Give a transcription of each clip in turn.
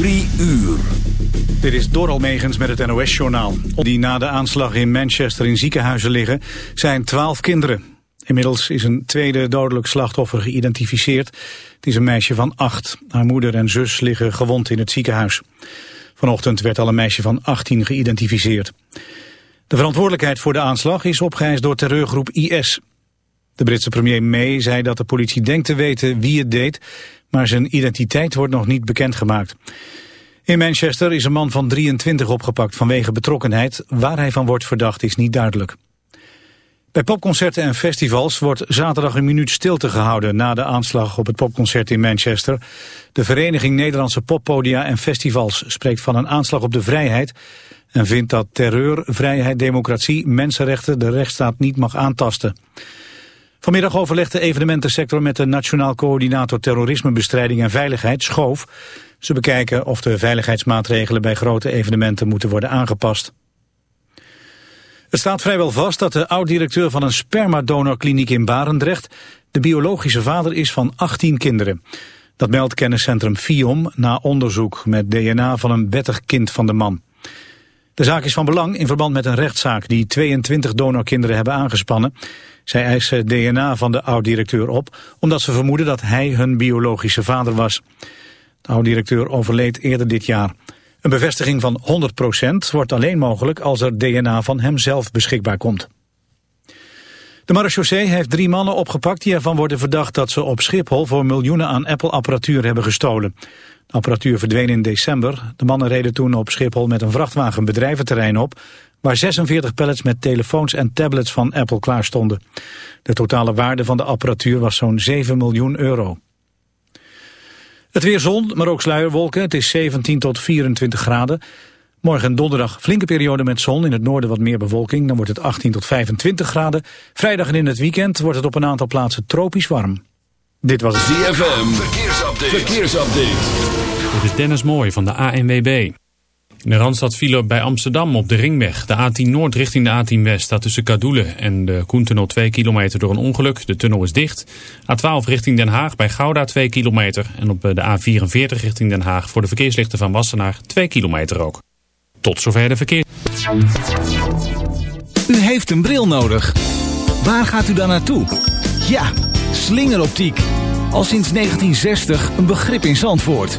Drie uur. Dit is Doral Megens met het NOS-journaal. Die na de aanslag in Manchester in ziekenhuizen liggen, zijn twaalf kinderen. Inmiddels is een tweede dodelijk slachtoffer geïdentificeerd. Het is een meisje van acht. Haar moeder en zus liggen gewond in het ziekenhuis. Vanochtend werd al een meisje van 18 geïdentificeerd. De verantwoordelijkheid voor de aanslag is opgeëist door terreurgroep IS. De Britse premier May zei dat de politie denkt te weten wie het deed, maar zijn identiteit wordt nog niet bekendgemaakt. In Manchester is een man van 23 opgepakt vanwege betrokkenheid. Waar hij van wordt verdacht is niet duidelijk. Bij popconcerten en festivals wordt zaterdag een minuut stilte gehouden na de aanslag op het popconcert in Manchester. De Vereniging Nederlandse Poppodia en Festivals spreekt van een aanslag op de vrijheid en vindt dat terreur, vrijheid, democratie, mensenrechten de rechtsstaat niet mag aantasten. Vanmiddag overlegt de evenementensector met de Nationaal Coördinator Terrorismebestrijding en Veiligheid, Schoof. Ze bekijken of de veiligheidsmaatregelen bij grote evenementen moeten worden aangepast. Het staat vrijwel vast dat de oud-directeur van een spermadonorkliniek in Barendrecht de biologische vader is van 18 kinderen. Dat meldt kenniscentrum FIOM na onderzoek met DNA van een wettig kind van de man. De zaak is van belang in verband met een rechtszaak die 22 donorkinderen hebben aangespannen. Zij eisen DNA van de oud-directeur op omdat ze vermoeden dat hij hun biologische vader was. De oud-directeur overleed eerder dit jaar. Een bevestiging van 100% wordt alleen mogelijk als er DNA van hemzelf beschikbaar komt. De marechaussee heeft drie mannen opgepakt die ervan worden verdacht dat ze op Schiphol voor miljoenen aan Apple-apparatuur hebben gestolen. De apparatuur verdween in december. De mannen reden toen op Schiphol met een vrachtwagen bedrijventerrein op, waar 46 pallets met telefoons en tablets van Apple klaar stonden. De totale waarde van de apparatuur was zo'n 7 miljoen euro. Het weer zon, maar ook sluierwolken. Het is 17 tot 24 graden. Morgen en donderdag flinke periode met zon. In het noorden wat meer bewolking. Dan wordt het 18 tot 25 graden. Vrijdag en in het weekend wordt het op een aantal plaatsen tropisch warm. Dit was het ZFM. Verkeersupdate. Verkeersupdate. Dit is Dennis Mooij van de ANWB. In de Randstad file bij Amsterdam op de Ringweg. De A10 Noord richting de A10 West staat tussen Kadoelen en de Koentunnel 2 kilometer door een ongeluk. De tunnel is dicht. A12 richting Den Haag bij Gouda 2 kilometer. En op de A44 richting Den Haag voor de verkeerslichten van Wassenaar 2 kilometer ook. Tot zover de verkeer. U heeft een bril nodig. Waar gaat u dan naartoe? Ja, slingeroptiek. Al sinds 1960 een begrip in Zandvoort.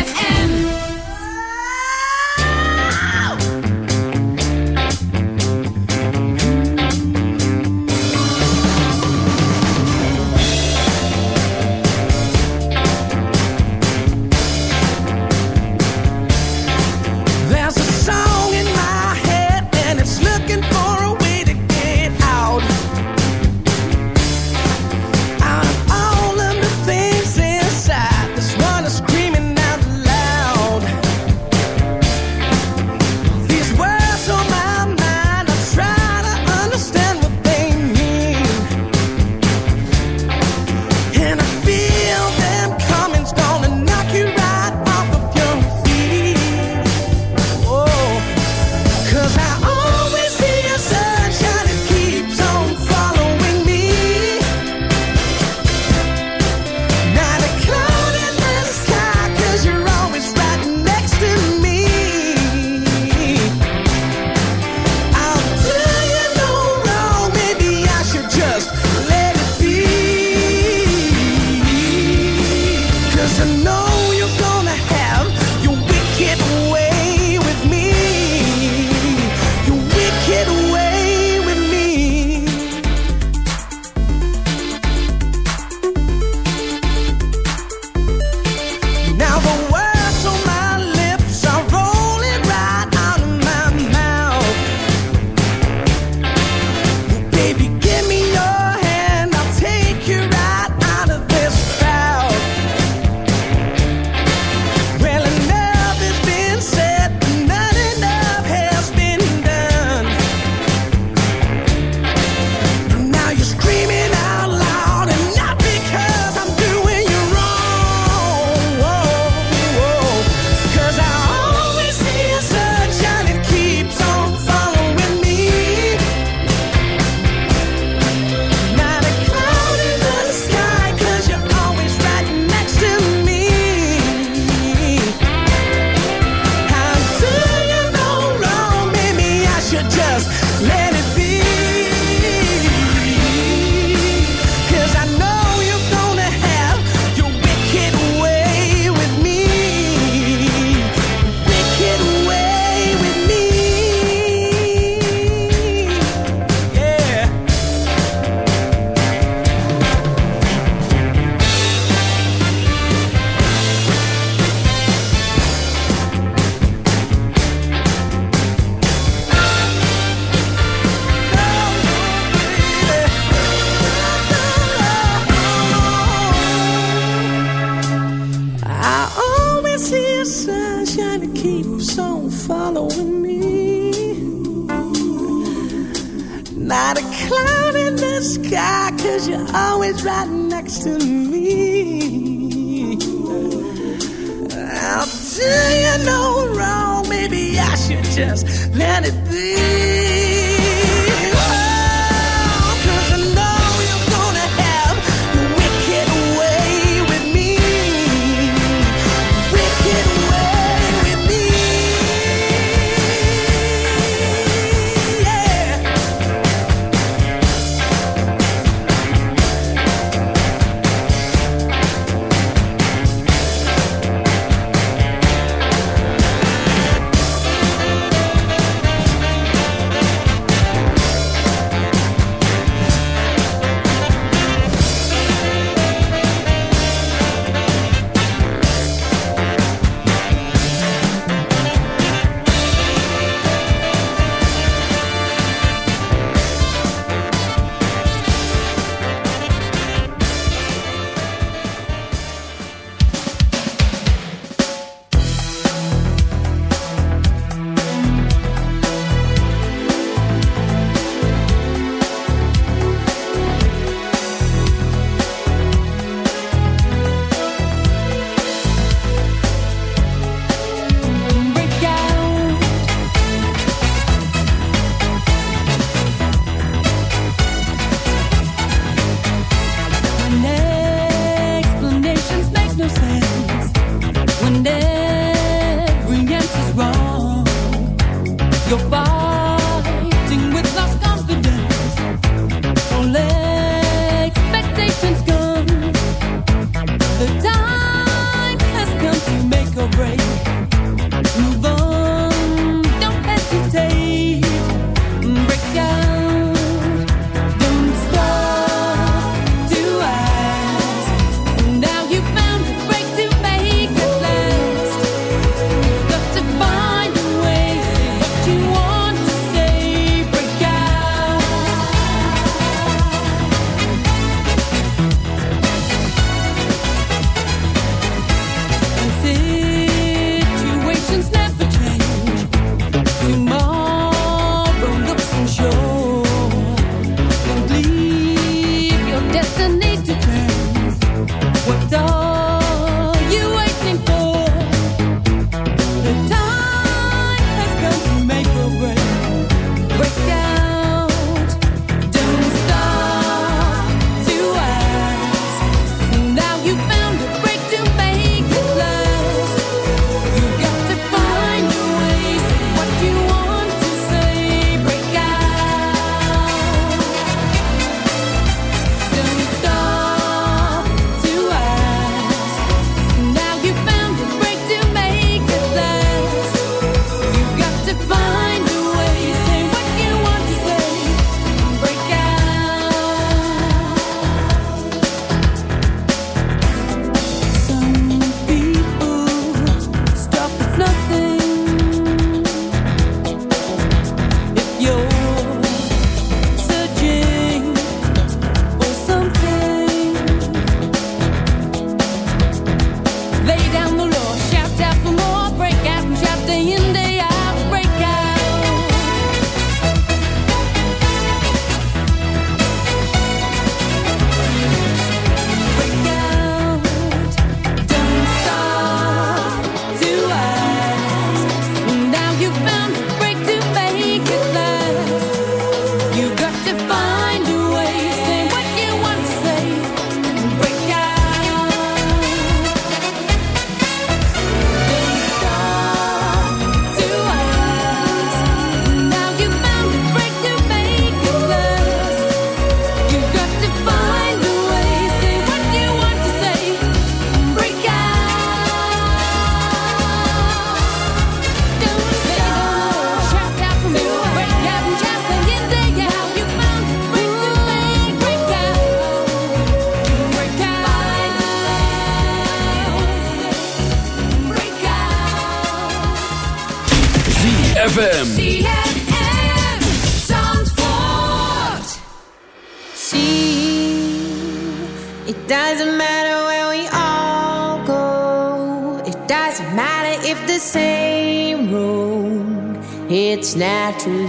to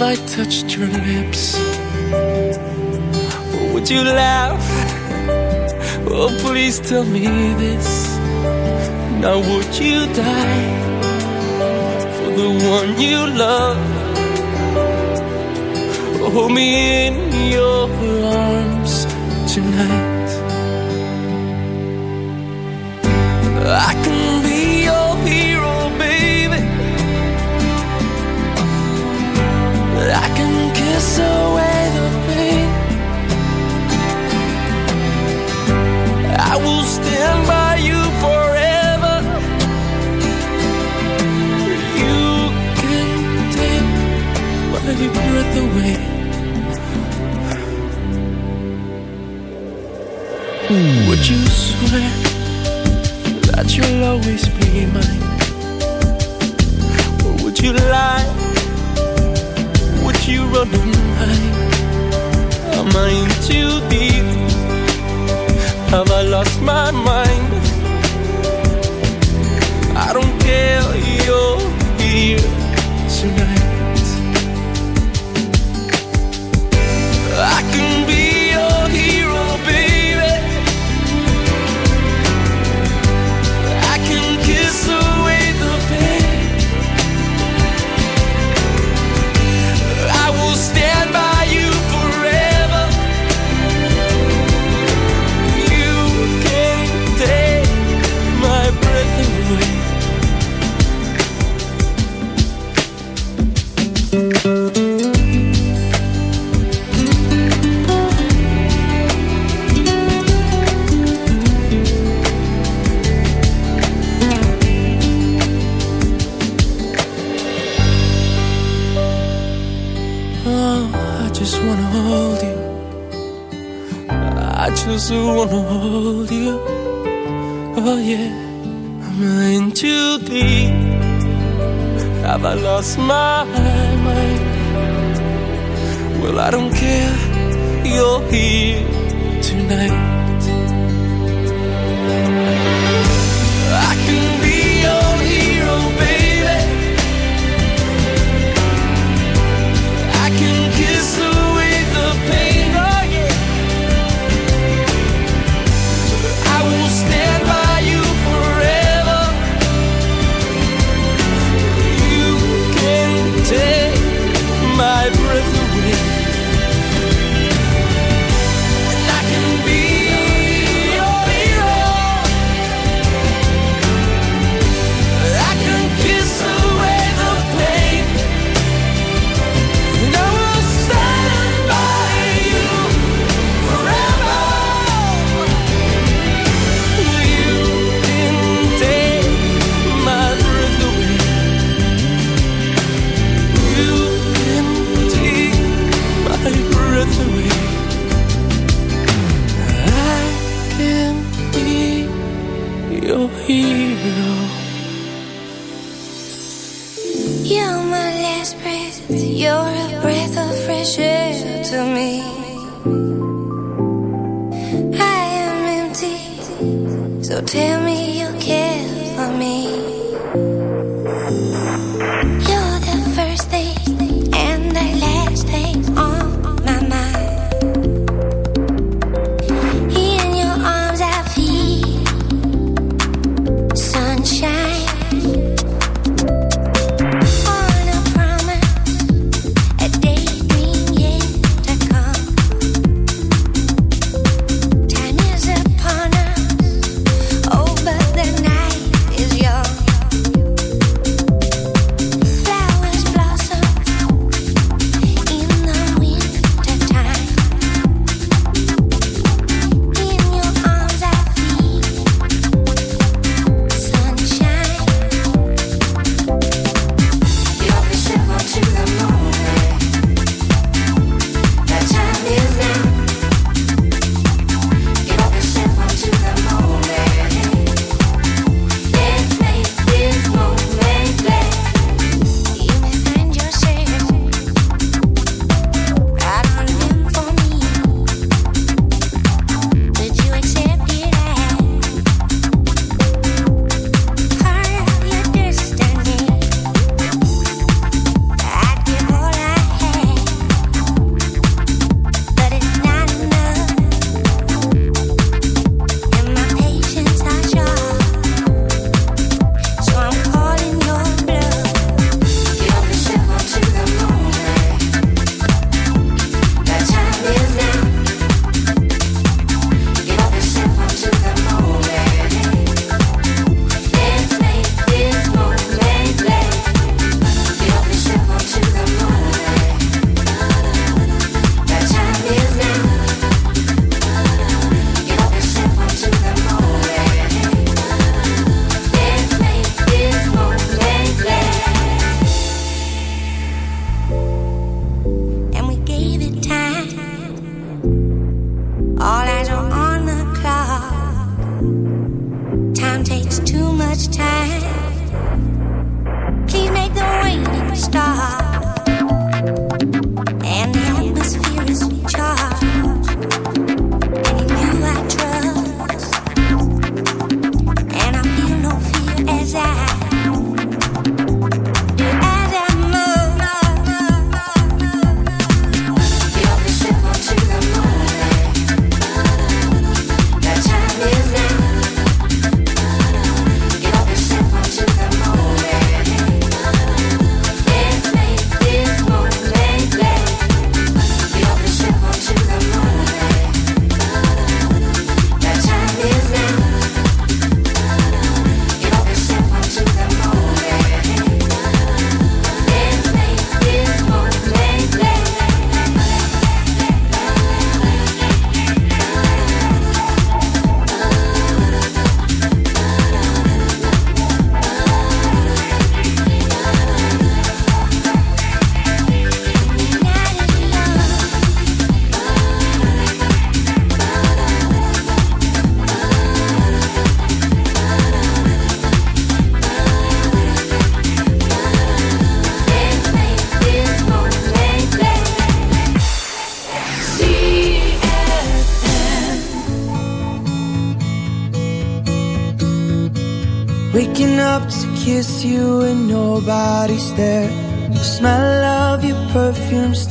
if I touched your lips? Would you laugh? Oh, please tell me this. Now, would you die for the one you love? Hold me in your arms tonight. I can I can kiss away.